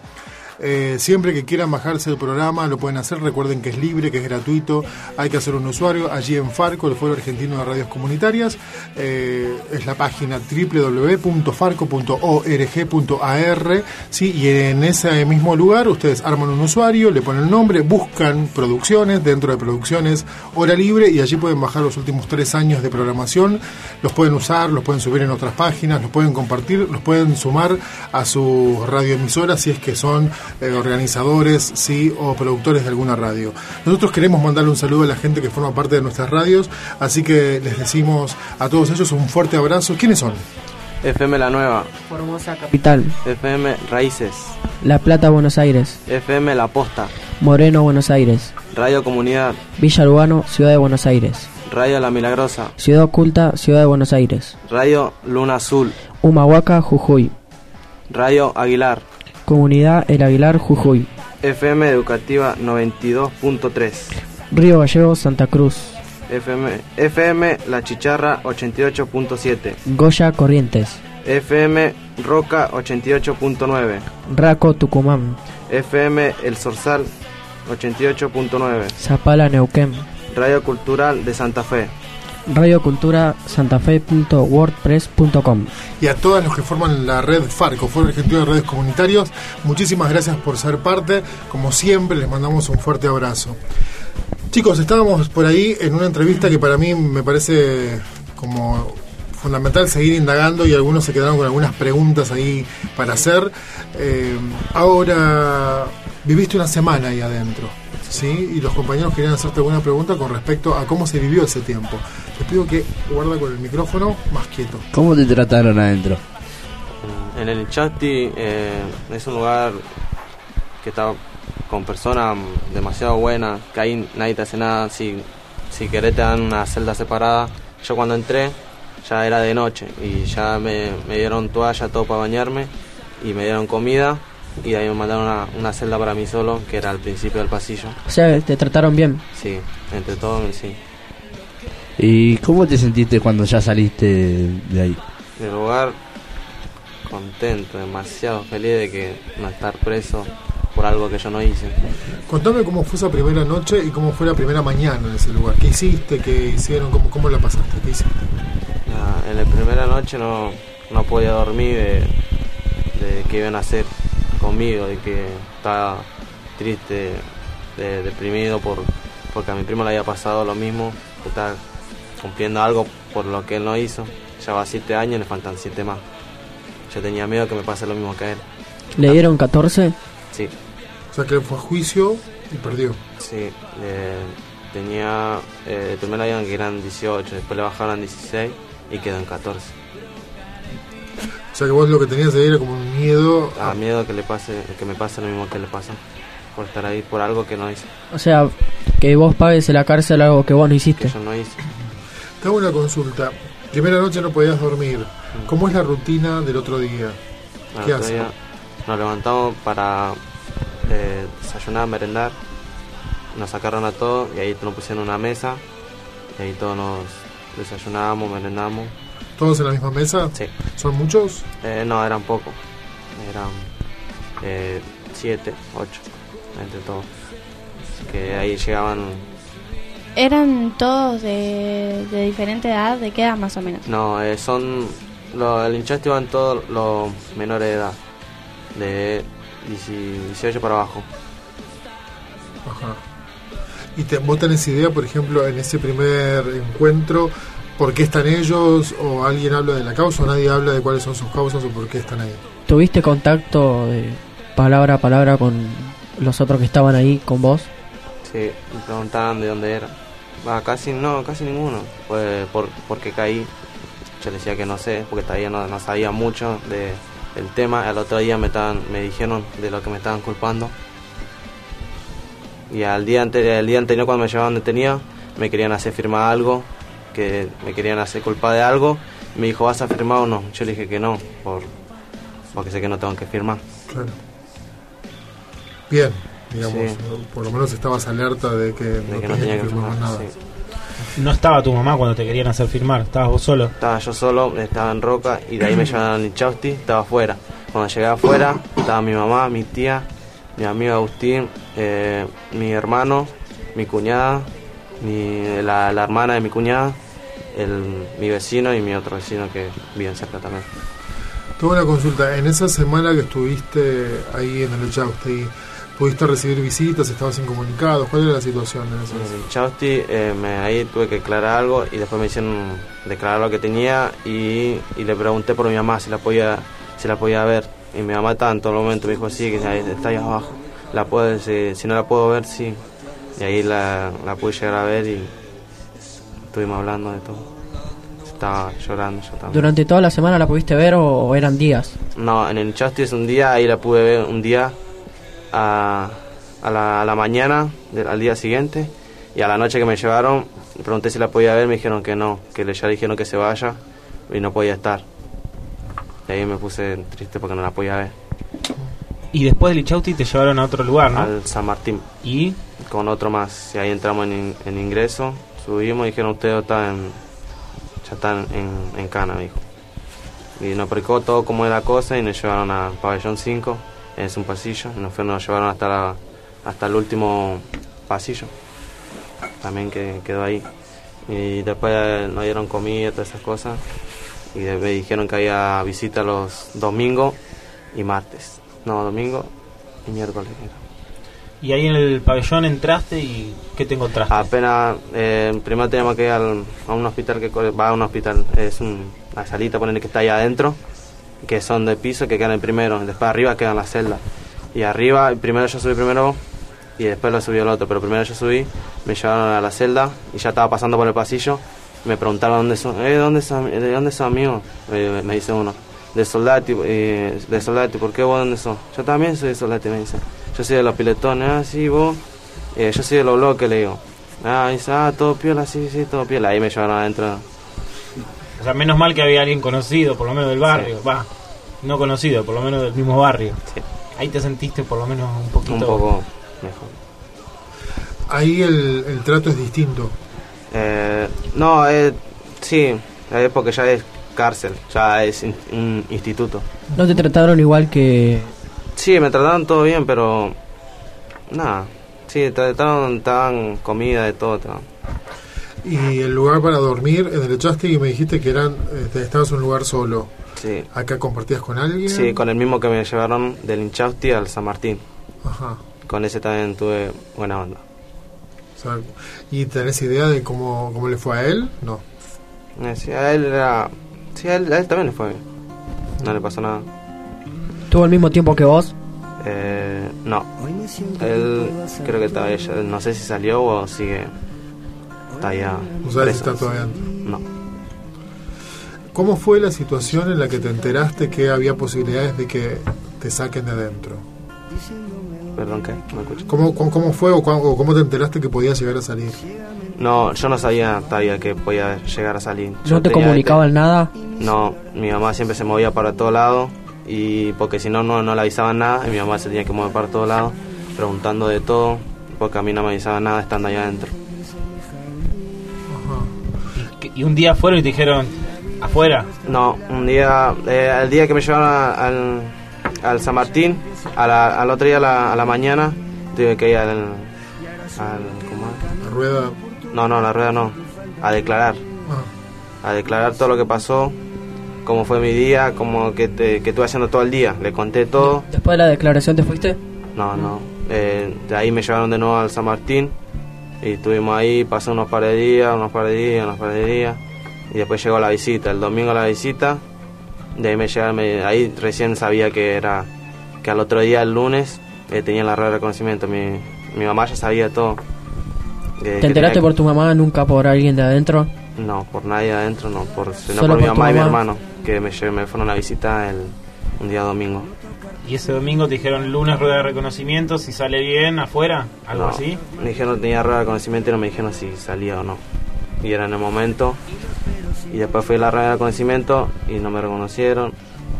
Eh, siempre que quieran bajarse el programa lo pueden hacer. Recuerden que es libre, que es gratuito. Hay que hacer un usuario allí en Farco, el Foro Argentino de Radios Comunitarias. Eh, es la página www.farco.org.ar. ¿sí? Y en ese mismo lugar ustedes arman un usuario, le ponen el nombre, buscan producciones, dentro de producciones hora libre y allí pueden bajar los últimos tres años de programación. Los pueden usar, los pueden subir en otras páginas, los pueden compartir, los pueden sumar a su radioemisora si es que son eh, organizadores sí o productores de alguna radio. Nosotros queremos mandarle un saludo a la gente que forma parte de nuestras radios, así que les decimos a todos ellos un fuerte abrazo. ¿Quiénes son? FM La Nueva. Formosa Capital. FM Raíces. La Plata, Buenos Aires. FM La Posta. Moreno, Buenos Aires. Radio Comunidad. Villa Urbano, Ciudad de Buenos Aires. Radio La Milagrosa. Ciudad Oculta, Ciudad de Buenos Aires. Radio Luna Azul. Humahuaca, Jujuy. Radio Aguilar. Comunidad El Aguilar, Jujuy. FM Educativa 92.3. Río Gallego, Santa Cruz. FM, FM La Chicharra 88.7. Goya, Corrientes. FM Roca 88.9. Raco, Tucumán. FM El Sorsal 88.9. Zapala, Neuquén. Radio Cultural de Santa Fe radioculturasantafe.wordpress.com Y a todos los que forman la red FARCO, Foro Argentino de Redes Comunitarios, muchísimas gracias por ser parte. Como siempre, les mandamos un fuerte abrazo. Chicos, estábamos por ahí en una entrevista que para mí me parece como fundamental seguir indagando y algunos se quedaron con algunas preguntas ahí para hacer. Eh, ahora, viviste una semana ahí adentro. ¿Sí? y los compañeros querían hacerte alguna pregunta con respecto a cómo se vivió ese tiempo. Les pido que guarda con el micrófono más quieto. ¿Cómo te trataron adentro? En el Chasti eh, es un lugar que está con personas demasiado buenas, que ahí nadie te hace nada, si, si querés te dan una celda separada. Yo cuando entré ya era de noche y ya me, me dieron toalla todo para bañarme y me dieron comida y ahí me mandaron una, una, celda para mí solo, que era al principio del pasillo. O sea, te trataron bien. Sí, entre todos sí. ¿Y cómo te sentiste cuando ya saliste de ahí? el lugar contento, demasiado feliz de que no estar preso por algo que yo no hice. Contame cómo fue esa primera noche y cómo fue la primera mañana en ese lugar. ¿Qué hiciste? ¿Qué hicieron? ¿Cómo, cómo la pasaste? ¿Qué hiciste? en la primera noche no, no podía dormir de, de qué iban a hacer conmigo, de que estaba triste, deprimido por, porque a mi primo le había pasado lo mismo, que estaba cumpliendo algo por lo que él no hizo. Ya va siete años, le faltan siete más. Yo tenía miedo que me pase lo mismo que a él. ¿Le dieron 14? Sí. O sea que fue a juicio y perdió. Sí, tenía, eh, primero habían que eran 18, después le bajaron a 16 y quedó en 14. O sea que vos lo que tenías ahí era como un miedo. Ah, miedo que le pase, que me pase lo mismo que le pasa. Por estar ahí por algo que no hice. O sea, que vos pagues en la cárcel algo que vos no hiciste. Que yo no hice. Te hago una consulta. Primera noche no podías dormir. ¿Cómo es la rutina del otro día? ¿Qué haces? Nos levantamos para eh, desayunar, merendar. Nos sacaron a todos y ahí nos pusieron una mesa. Y ahí todos nos desayunábamos, merendamos ¿Todos en la misma mesa? Sí. ¿Son muchos? Eh, no, eran pocos. Eran eh, siete, ocho, entre todos. Que ahí llegaban... ¿Eran todos de, de diferente edad? ¿De qué edad más o menos? No, eh, son... Lo, el hinchaste iban todos los menores de edad. De 18 para abajo. Ajá. ¿Y te, vos tenés idea, por ejemplo, en ese primer encuentro, por qué están ellos, o alguien habla de la causa, o nadie habla de cuáles son sus causas o por qué están ahí. ¿Tuviste contacto de palabra a palabra con los otros que estaban ahí con vos? Sí, me preguntaban de dónde era. Va, casi no, casi ninguno. Pues por, porque caí. Yo decía que no sé, porque todavía no, no sabía mucho de, del tema. Al otro día me, estaban, me dijeron de lo que me estaban culpando. Y al día, anterior, el día anterior cuando me llevaban detenido, me querían hacer firmar algo, que me querían hacer culpa de algo. Me dijo, ¿vas a firmar o no? Yo le dije que no, por, porque sé que no tengo que firmar. Claro. Bien, digamos, por lo menos estabas alerta de que, no, tenía que firmar, nada. ¿No estaba tu mamá cuando te querían hacer firmar? ¿Estabas vos solo? Estaba yo solo, estaba en Roca y de ahí me llamaron a Nichausti, estaba afuera. Cuando llegué afuera, estaba mi mamá, mi tía, mi amigo Agustín, eh, mi hermano, mi cuñada, mi, la, hermana de mi cuñada, el, mi vecino y mi otro vecino que viven cerca también. Tuve una consulta. En esa semana que estuviste ahí en el Chausti, ¿pudiste recibir visitas? ¿Estabas incomunicados? ¿Cuál era la situación en ese En el Chausti, eh, me, ahí tuve que declarar algo y después me hicieron declarar lo que tenía y, y le pregunté por mi mamá si la podía, si la podía ver. Y mi mamá estaba en todo momento, me dijo, sí, que está ahí abajo. La puedes, si no la puedo ver, sí. Y ahí la, la pude llegar a ver y estuvimos hablando de todo. Estaba llorando yo también. ¿Durante toda la semana la pudiste ver o, eran días? No, en el es un día, ahí la pude ver un día a, a, la, a la mañana, al día siguiente. Y a la noche que me llevaron, pregunté si la podía ver, me dijeron que no, que ya dijeron que se vaya y no podía estar. Y ahí me puse triste porque no la podía ver. Y después del Ichauti te llevaron a otro lugar, ¿no? Al San Martín. ¿Y? con otro más. Y ahí entramos en, en ingreso, subimos y dijeron, ustedes están ya están en, en Cana, dijo. Y nos explicó todo cómo era la cosa y nos llevaron al pabellón 5, es un pasillo, y nos, nos llevaron hasta, hasta el último pasillo, también que quedó ahí. Y después nos dieron comida, todas esas cosas, y me dijeron que había visita los domingos y martes. No, domingo y miércoles. Y ahí en el pabellón entraste y ¿qué te encontraste? Apenas, eh, primero teníamos que ir al, a un hospital que va a un hospital, es una salita, ponerle que está ahí adentro, que son de piso, que quedan el primero, después arriba quedan las celdas. Y arriba, primero yo subí primero y después lo subió el otro, pero primero yo subí, me llevaron a la celda y ya estaba pasando por el pasillo, me preguntaron dónde son, eh, ¿dónde son, ¿de dónde son amigos? Eh, me dice uno, de soldati, eh, de soldati, ¿por qué vos dónde son? Yo también soy de soldati, me dice yo soy de los piletones, ah, sí, vos, eh, yo soy de los bloques, le digo. Ah, dice, ah, todo piola, sí, sí, todo piola. Ahí me llevaron adentro. O sea, menos mal que había alguien conocido, por lo menos del barrio, va, no conocido, por lo menos del mismo barrio. Ahí te sentiste por lo menos un poquito... Un poco mejor. Ahí el, el trato es distinto. Eh, no, eh, sí, es porque ya es cárcel, ya es un instituto. ¿No te trataron igual que Sí, me trataron todo bien, pero nada. Sí, trataron, estaban comida, de todo. Y el lugar para dormir, en el y me dijiste que eran este, estabas en un lugar solo. Sí. ¿Acá compartías con alguien? Sí, con el mismo que me llevaron del Inchausti al San Martín. Ajá. Con ese también tuve buena onda. ¿Y tenés idea de cómo, cómo le fue a él? No. Eh, sí, a él era... Sí, a él, a él también le fue bien. No le pasó nada. ¿Tuvo el mismo tiempo que vos? Eh, no. Él creo que estaba no sé si salió o sigue. Está allá. ¿No sabes si está todavía? No. ¿Cómo fue la situación en la que te enteraste que había posibilidades de que te saquen de adentro? Perdón, ¿qué? ¿Cómo, cómo, fue o cómo, te enteraste que podías llegar a salir? No, yo no sabía todavía que podía llegar a salir. ¿No te comunicaban nada? No, mi mamá siempre se movía para todo lado y porque si no, no, no le avisaban nada y mi mamá se tenía que mover para todos lados preguntando de todo porque a mí no me avisaban nada estando allá adentro. ¿Y, un día fueron y te dijeron afuera? No, un día, eh, el día que me llevaron al, al San Martín, al otro día a la, a la mañana, tuve que ir al... al ¿cómo ¿La rueda? No, no, la rueda no, a declarar. Ah. A declarar todo lo que pasó cómo fue mi día, cómo que, te, que estuve haciendo todo el día. Le conté todo. ¿Después de la declaración te fuiste? No, no. Eh, de ahí me llevaron de nuevo al San Martín y estuvimos ahí, pasó unos par de días, unos par de días, unos par de días y después llegó la visita. El domingo la visita, de ahí me llegaron, ahí recién sabía que era que al otro día, el lunes, eh, tenía la rueda de reconocimiento. Mi, mi mamá ya sabía todo. ¿Te enteraste por tu mamá, nunca por alguien de adentro? No, por nadie adentro, no, por, sino por mi mamá y mi hermano que me, me fueron a visitar el, un día domingo. ¿Y ese domingo te dijeron lunes rueda de reconocimiento, si sale bien, afuera? ¿Algo así? Me dijeron que tenía rueda de reconocimiento y no me dijeron si salía o no. Y era en el momento. Y después fui a la rueda de reconocimiento y no me reconocieron.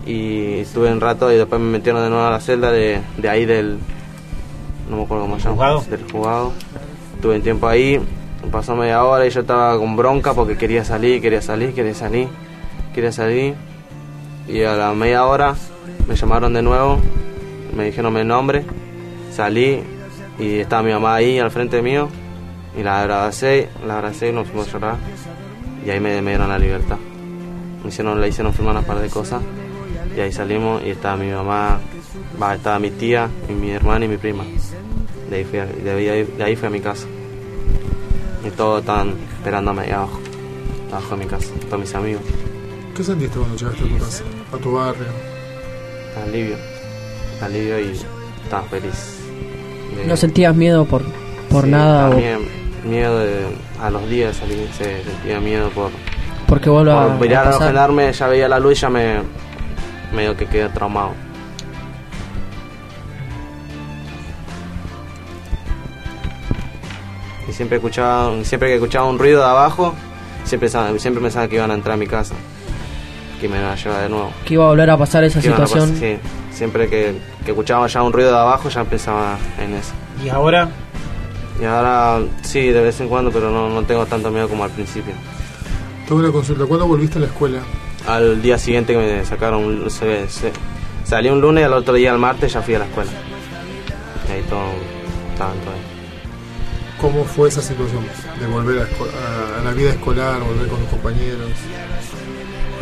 Y estuve un rato y después me metieron de nuevo a la celda de, de ahí del... No me acuerdo cómo se llama. Del jugado. Estuve un tiempo ahí, pasó media hora y yo estaba con bronca porque quería salir, quería salir, quería salir, quería salir. Y a la media hora me llamaron de nuevo, me dijeron mi nombre, salí y estaba mi mamá ahí al frente mío y la abracé, la abracé y nos fuimos a llorar y ahí me, dieron la libertad. Hicieron, le hicieron firmar una par de cosas y ahí salimos y estaba mi mamá, estaba mi tía, y mi hermana y mi prima. De ahí fui a, de ahí, fui a mi casa. Y todos estaban esperándome ahí abajo, abajo de mi casa, todos mis amigos. ¿Qué sentiste cuando llegaste a tu casa, a tu barrio? alivio, alivio y estaba feliz. ¿No sentías miedo por, por nada? Miedo de, a los días salir, se sentía miedo por... Porque vuelvo a, mirar a, ya veía la luz y ya me medio que quedé traumado. Y siempre escuchaba, siempre que escuchaba un ruido de abajo, siempre, siempre pensaba que iban a entrar a mi casa que me la lleva de nuevo. Que iba a volver a pasar esa situación. sí, siempre que, que, escuchaba ya un ruido de abajo ya pensaba en eso. ¿Y ahora? Y ahora sí, de vez en cuando, pero no, no tengo tanto miedo como al principio. Tengo una consulta, ¿cuándo volviste a la escuela? Al día siguiente que me sacaron, se, salí un lunes y al otro día, el martes, ya fui a la escuela. Y ahí todo, estaba todo ahí. ¿Cómo fue esa situación de volver a, a la vida escolar, volver con los compañeros?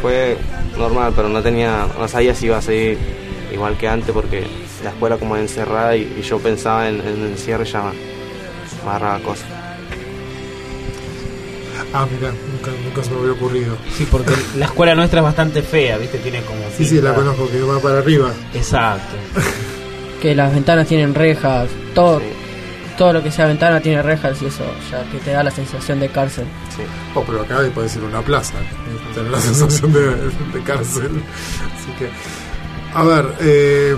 fue normal, pero no tenía, no sabía si iba a seguir igual que antes porque la escuela como encerrada y, yo pensaba en, el encierro y ya me agarraba cosas. Ah, mira, nunca, nunca se me había ocurrido. Sí, porque la escuela nuestra es bastante fea, ¿viste? Tiene como... Sí, sí, la conozco, que va para arriba. Exacto. que las ventanas tienen rejas, todo, todo lo que sea ventana tiene rejas y eso ya que te da la sensación de cárcel. Sí. Oh, pero acá puede ser una plaza, tener la sensación de, cárcel. Así que, a ver, eh,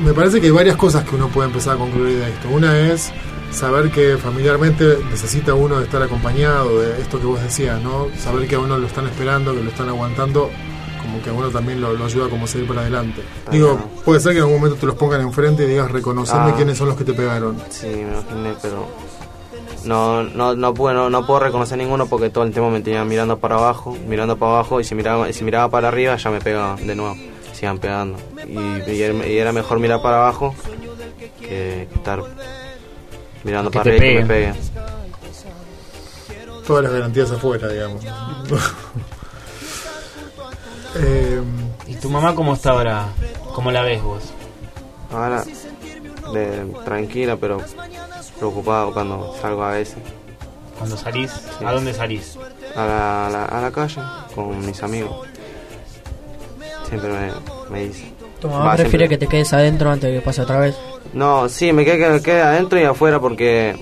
me parece que hay varias cosas que uno puede empezar a concluir de esto. Una es saber que familiarmente necesita uno estar acompañado, de esto que vos decías, ¿no? Saber que a uno lo están esperando, que lo están aguantando como que a uno también lo, ayuda como a seguir para adelante. Digo, puede ser que en algún momento te los pongan enfrente y digas, reconoceme ah. quiénes son los que te pegaron. Sí, me imaginé, pero no, no, no, puedo, no, puedo reconocer ninguno porque todo el tiempo me tenía mirando para abajo, mirando para abajo y si miraba, si miraba para arriba ya me pegaban de nuevo, sigan pegando. Y, y, era mejor mirar para abajo que, estar mirando para arriba y que me peguen. Todas las garantías afuera, digamos. Eh, ¿Y tu mamá cómo está ahora? ¿Cómo la ves vos? Ahora, tranquila, pero preocupado cuando salgo a veces. ¿Cuando salís? ¿A dónde salís? A la, a la, calle, con mis amigos. Siempre me, me dice. ¿Tu mamá prefiere que te quedes adentro antes de que pase otra vez? No, sí, me quede, que quede adentro y afuera porque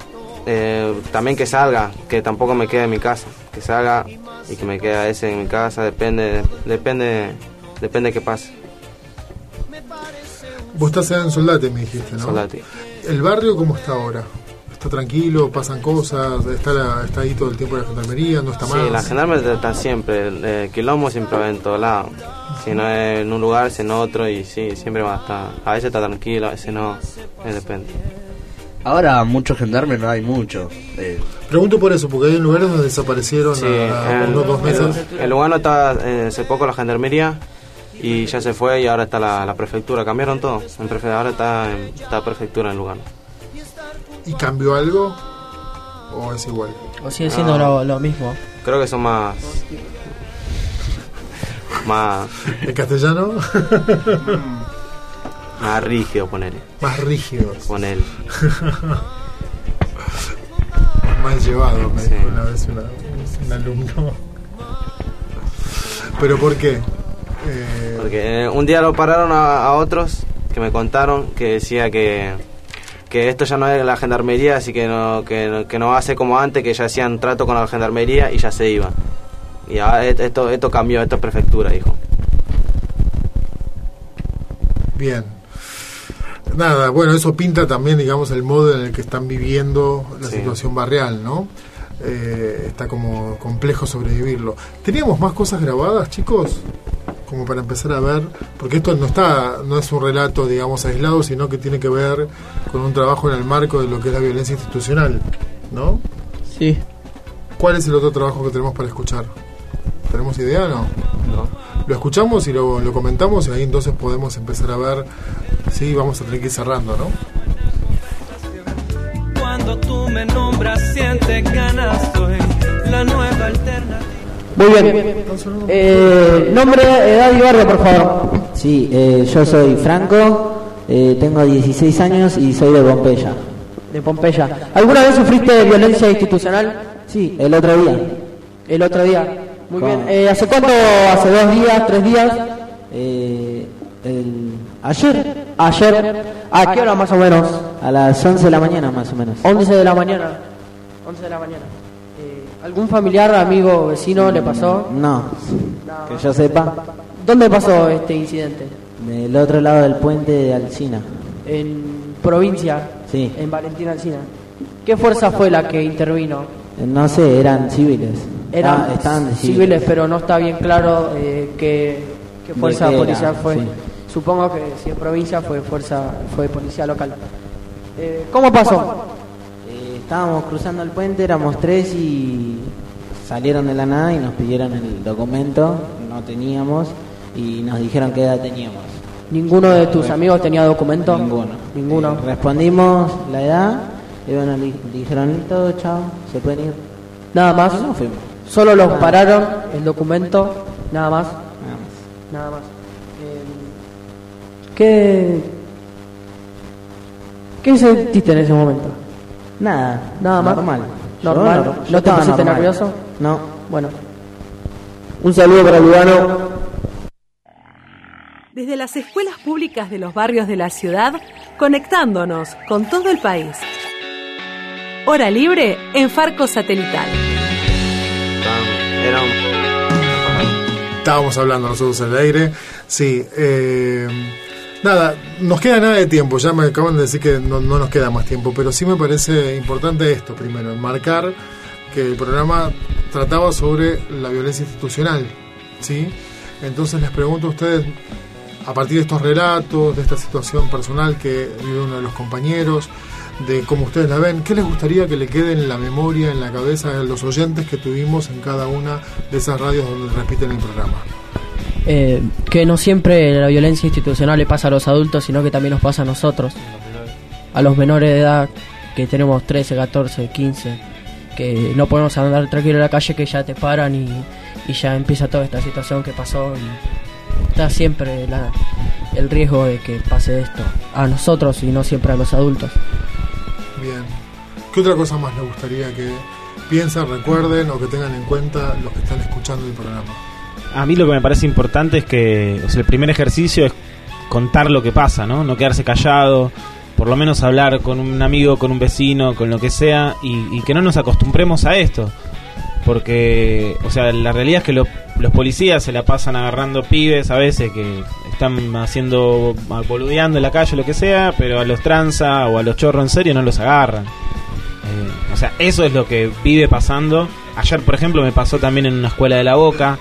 eh, también que salga, que tampoco me quede en mi casa, que salga y que me quede a ese en mi casa, depende, depende, depende que pase. Vos estás en Soldate, me dijiste, ¿no? Soldate. ¿El barrio cómo está ahora? ¿Está tranquilo? ¿Pasan cosas? ¿Está, está ahí todo el tiempo la gendarmería? ¿No está mal? Sí, la gendarmería está siempre. El, quilombo siempre va en todos lados. Si no es en un lugar, es en otro y sí, siempre va a estar. A veces está tranquilo, a veces no. depende. Ahora muchos gendarmes no hay muchos. Eh. Pregunto por eso, porque hay lugares donde desaparecieron sí, unos dos meses. El, lugar no está eh, hace poco la gendarmería y ya se fue y ahora está la, prefectura. Cambiaron todo. En ahora está, en, prefectura en Lugano. ¿Y cambió algo? ¿O es igual? ¿O sigue siendo lo, lo, mismo? Creo que son más. más. ¿En castellano? Más rígido, ponele. Más rígido. Ponele. Más llevado, me dijo una vez un alumno. ¿Pero por qué? Eh... Porque eh, un día lo pararon a, otros que me contaron que decía que, que esto ya no es la gendarmería, así que no, que, que no ser como antes, que ya hacían trato con la gendarmería y ya se iban. Y ahora esto, esto cambió, esto es prefectura, dijo. Bien. Nada, bueno, eso pinta también, digamos, el modo en el que están viviendo la situación barrial, ¿no? Eh, está como complejo sobrevivirlo. ¿Teníamos más cosas grabadas, chicos? Como para empezar a ver, porque esto no está, no es un relato, digamos, aislado, sino que tiene que ver con un trabajo en el marco de lo que es la violencia institucional, ¿no? Sí. ¿Cuál es el otro trabajo que tenemos para escuchar? ¿Tenemos idea o no? No. Lo escuchamos y lo, lo comentamos y ahí entonces podemos empezar a ver Sí, vamos a tener que ir cerrando, ¿no? Cuando tú me nombras, siente ganas, soy la nueva alternativa. Muy bien. Eh, nombre, edad y barrio, por favor. Sí, eh, yo soy Franco, eh, tengo 16 años y soy de Pompeya. De Pompeya. ¿Alguna vez sufriste violencia institucional? Sí, el otro día. El otro día. Muy bien. Eh, ¿Hace cuánto? ¿Hace dos días, tres días? Eh, Ayer. Ayer. ¿A qué hora más o menos? A las 11 de la mañana más o menos. 11 de la mañana. 11 de la mañana. Eh, ¿Algún familiar, amigo, vecino le pasó? No, que yo sepa. ¿Dónde pasó este incidente? Del otro lado del puente de Alcina. En provincia. Sí. En Valentina Alcina. ¿Qué fuerza fue la que intervino? Eh, no sé, eran civiles. Eran ah, civiles, pero no está bien claro eh, qué, fuerza policial fue. Supongo que si en provincia fue fuerza, fue policía local. Eh, ¿Cómo pasó? Eh, estábamos cruzando el puente, éramos tres y salieron de la nada y nos pidieron el documento, no teníamos y nos dijeron qué edad teníamos. ¿Ninguno de tus amigos tenía documento? Ninguno. Ninguno. Eh, respondimos la edad y bueno, dijeron todo, chao, se pueden ir. Nada más. fuimos. Solo los pararon el documento, nada más. Nada más. Nada más. ¿Qué, ¿Qué sentiste en ese momento? Nada, nada más. Normal. Normal. ¿No, te pusiste nervioso? No. Bueno. Un saludo para Lugano. Desde las escuelas públicas de los barrios de la ciudad, conectándonos con todo el país. Hora libre en Farco Satelital. Estábamos hablando nosotros en el aire. Sí, eh, Nada, nos queda nada de tiempo, ya me acaban de decir que no, nos queda más tiempo, pero sí me parece importante esto primero, marcar que el programa trataba sobre la violencia institucional, ¿sí? Entonces les pregunto a ustedes, a partir de estos relatos, de esta situación personal que vive uno de los compañeros, de cómo ustedes la ven, ¿qué les gustaría que le quede en la memoria, en la cabeza de los oyentes que tuvimos en cada una de esas radios donde repiten el programa? Eh, que no siempre la violencia institucional le pasa a los adultos, sino que también nos pasa a nosotros, a los menores de edad, que tenemos 13, 14, 15, que no podemos andar tranquilo en la calle, que ya te paran y, ya empieza toda esta situación que pasó y está siempre el riesgo de que pase esto a nosotros y no siempre a los adultos. Bien. ¿Qué otra cosa más le gustaría que piensen, recuerden o que tengan en cuenta los que están escuchando el programa? A mí lo que me parece importante es que el primer ejercicio es contar lo que pasa, ¿no? No quedarse callado, por lo menos hablar con un amigo, con un vecino, con lo que sea, y, que no nos acostumbremos a esto. Porque, o sea, la realidad es que los policías se la pasan agarrando pibes a veces que están haciendo, boludeando en la calle, lo que sea, pero a los tranza o a los chorros en serio no los agarran. Eh, o sea, eso es lo que vive pasando. Ayer, por ejemplo, me pasó también en una escuela de la Boca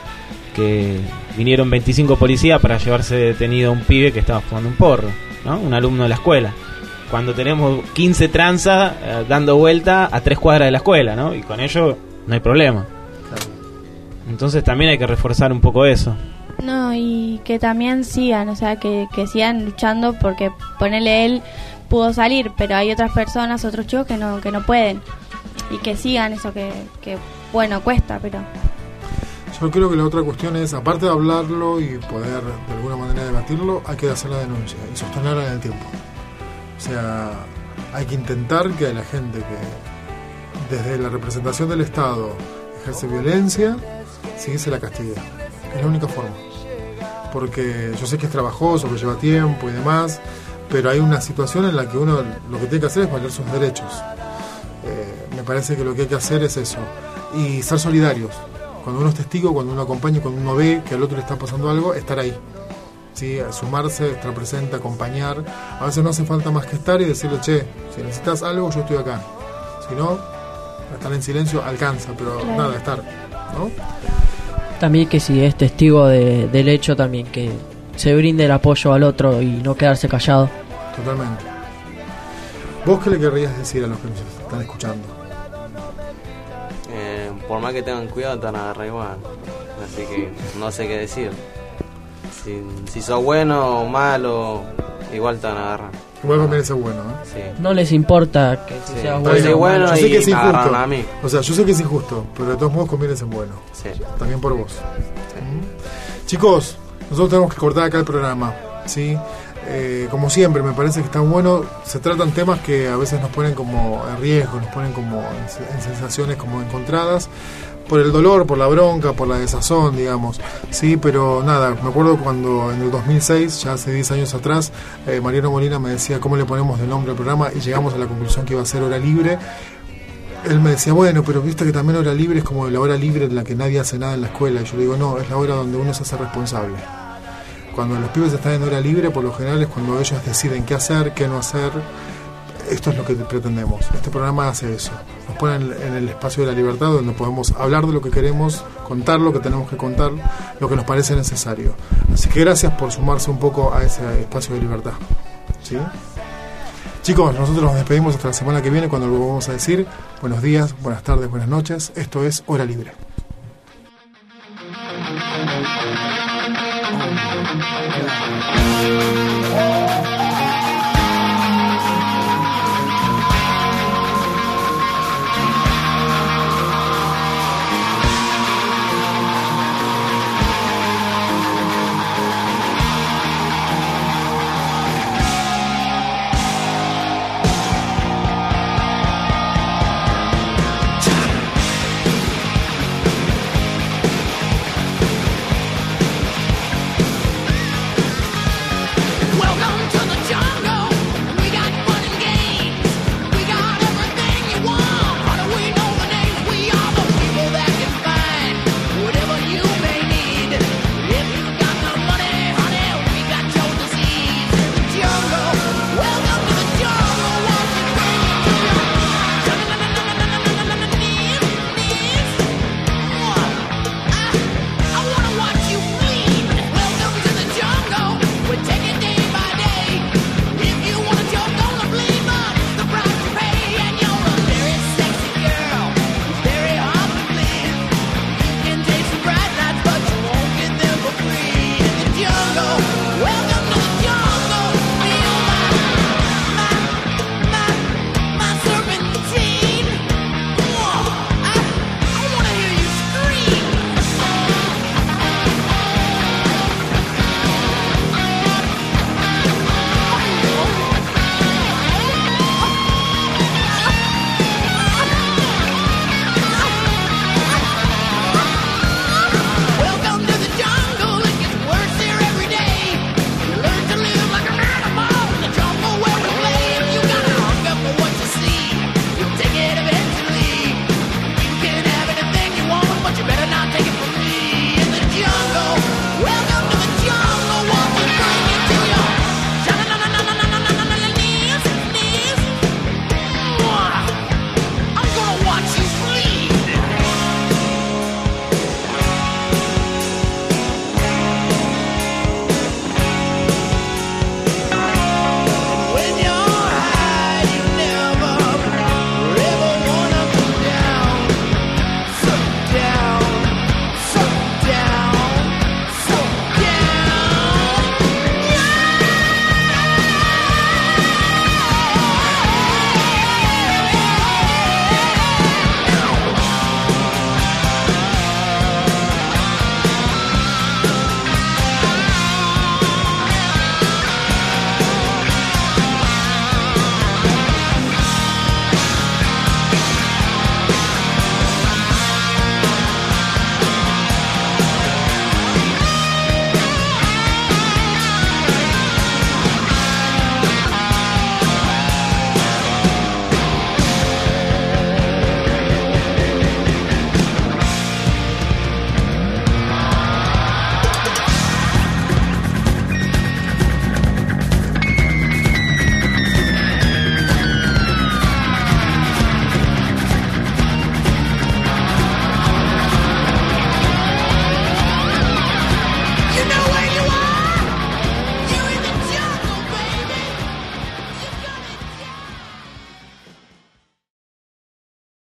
que vinieron 25 policías para llevarse detenido a un pibe que estaba fumando un porro, ¿no? Un alumno de la escuela. Cuando tenemos 15 tranzas eh, dando vuelta a tres cuadras de la escuela, ¿no? Y con ello no hay problema. Entonces también hay que reforzar un poco eso. No, y que también sigan, o sea, que, sigan luchando porque ponele él pudo salir, pero hay otras personas, otros chicos que no, que no pueden. Y que sigan eso que bueno, cuesta, pero yo creo que la otra cuestión es, aparte de hablarlo y poder de alguna manera debatirlo, hay que hacer la denuncia y sostenerla en el tiempo. O sea, hay que intentar que la gente que desde la representación del Estado ejerce violencia, sí se la castiga. Es la única forma. Porque yo sé que es trabajoso, que lleva tiempo y demás, pero hay una situación en la que uno lo que tiene que hacer es valer sus derechos. Eh, me parece que lo que hay que hacer es eso. Y ser solidarios cuando uno es testigo, cuando uno acompaña, cuando uno ve que al otro le está pasando algo, estar ahí. ¿sí? sumarse, estar presente, acompañar. A veces no hace falta más que estar y decirle, che, si necesitas algo, yo estoy acá. Si no, estar en silencio alcanza, pero nada, estar. ¿no? También que si es testigo del hecho, también que se brinde el apoyo al otro y no quedarse callado. Totalmente. ¿Vos qué le querrías decir a los que nos están escuchando? Por más que tengan cuidado, te van a agarrar igual. Así que no sé qué decir. Si, si sos bueno o malo, igual te van a agarrar. Igual conviene ser bueno, ¿eh? No les importa que sí. seas bueno. bueno yo sé que es injusto. A mí. O sea, yo sé que es injusto, pero de todos modos conviene ser bueno. Sí. También por vos. ¿Mm? Chicos, nosotros tenemos que cortar acá el programa, ¿sí? Eh, como siempre, me parece que está bueno. Se tratan temas que a veces nos ponen como en riesgo, nos ponen como en, sensaciones como encontradas por el dolor, por la bronca, por la desazón, digamos. Sí, pero nada, me acuerdo cuando en el 2006, ya hace 10 años atrás, eh, Mariano Molina me decía cómo le ponemos de nombre al programa y llegamos a la conclusión que iba a ser hora libre. Él me decía, bueno, pero viste que también hora libre es como la hora libre en la que nadie hace nada en la escuela. Y yo le digo, no, es la hora donde uno se hace responsable. Cuando los pibes están en hora libre, por lo general es cuando ellos deciden qué hacer, qué no hacer. Esto es lo que pretendemos. Este programa hace eso. Nos ponen en el espacio de la libertad donde podemos hablar de lo que queremos, contar lo que tenemos que contar, lo que nos parece necesario. Así que gracias por sumarse un poco a ese espacio de libertad. Chicos, nosotros nos despedimos hasta la semana que viene cuando lo vamos a decir. Buenos días, buenas tardes, buenas noches. Esto es Hora Libre.